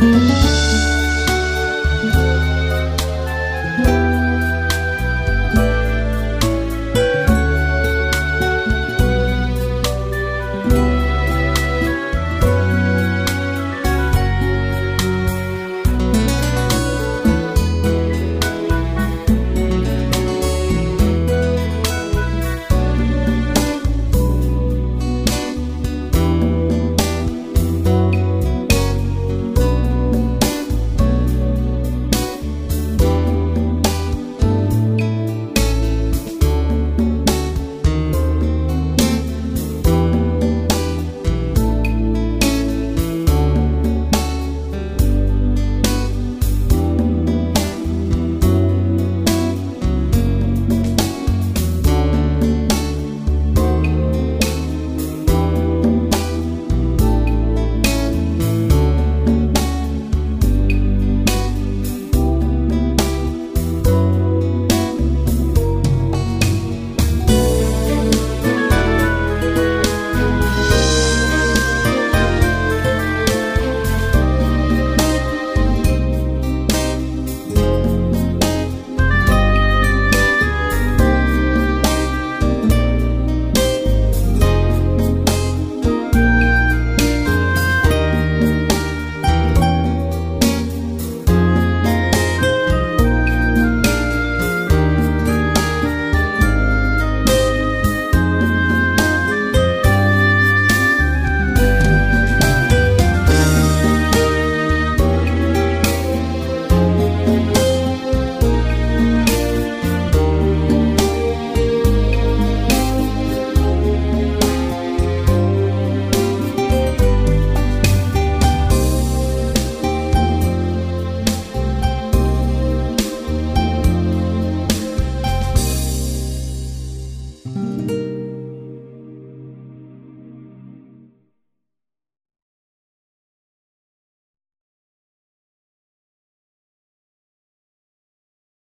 Música